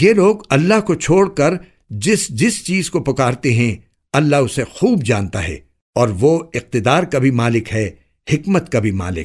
یہ لوگ اللہ کو چھوڑ کر جس جس چیز کو پکارتے ہیں، اللہ اسے خوب جانتا ہے اور وہ اقتدار کا بھی مالک ہے، حکمت کا بھی مالک۔